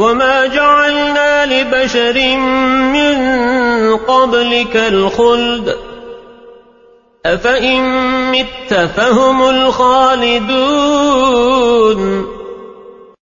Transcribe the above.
وما جعلنا لبشر من قبلك الخلد أفإن مت فهم الخالدون